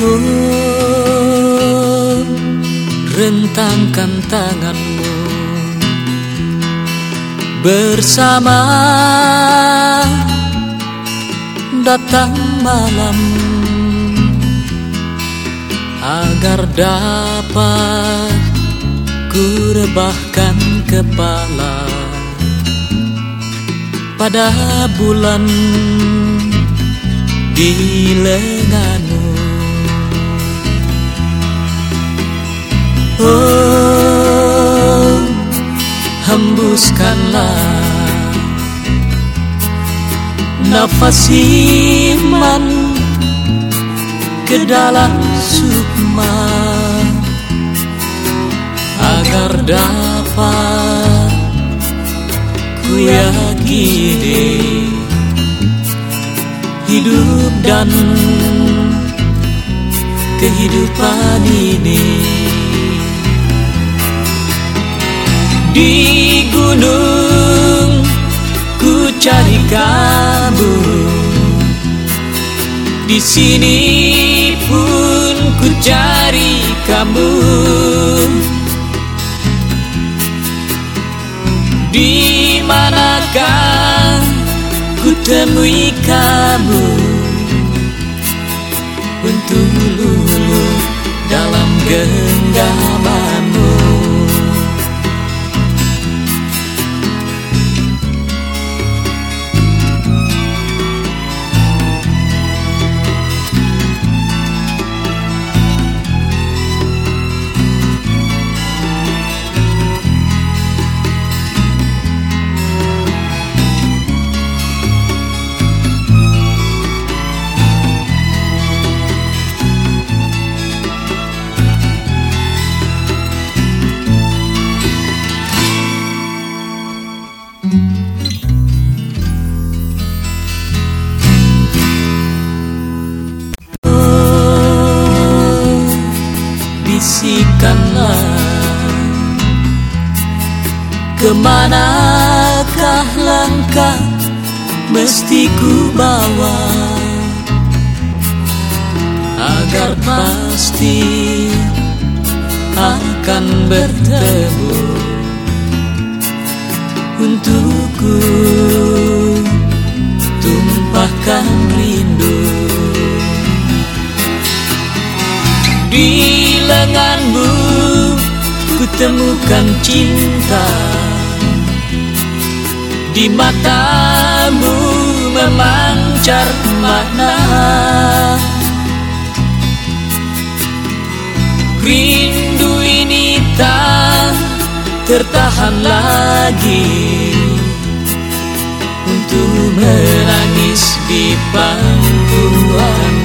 Oh, rentangkan tanganmu bersama. Datang malam agar dapat ku rebahkan kepala. Pada bulan di lenganmu hembuskanlah nafas iman ke dalam sukma agar dapat ku yakini hidup dan kehidupan ini di gunung ku cari kamu. Di sini pun ku cari kamu. Di manakah ku temui kamu? Untuk lulu dalam genggamanmu Ke manakah langkah mesti ku bawa Agar pasti akan bertemu Untukku? Tumpahkan rindu. Di lenganmu ku temukan cinta. Di matamu memancar makna. Rindu ini tak tertahan lagi. Untuk menangis di pangkuanmu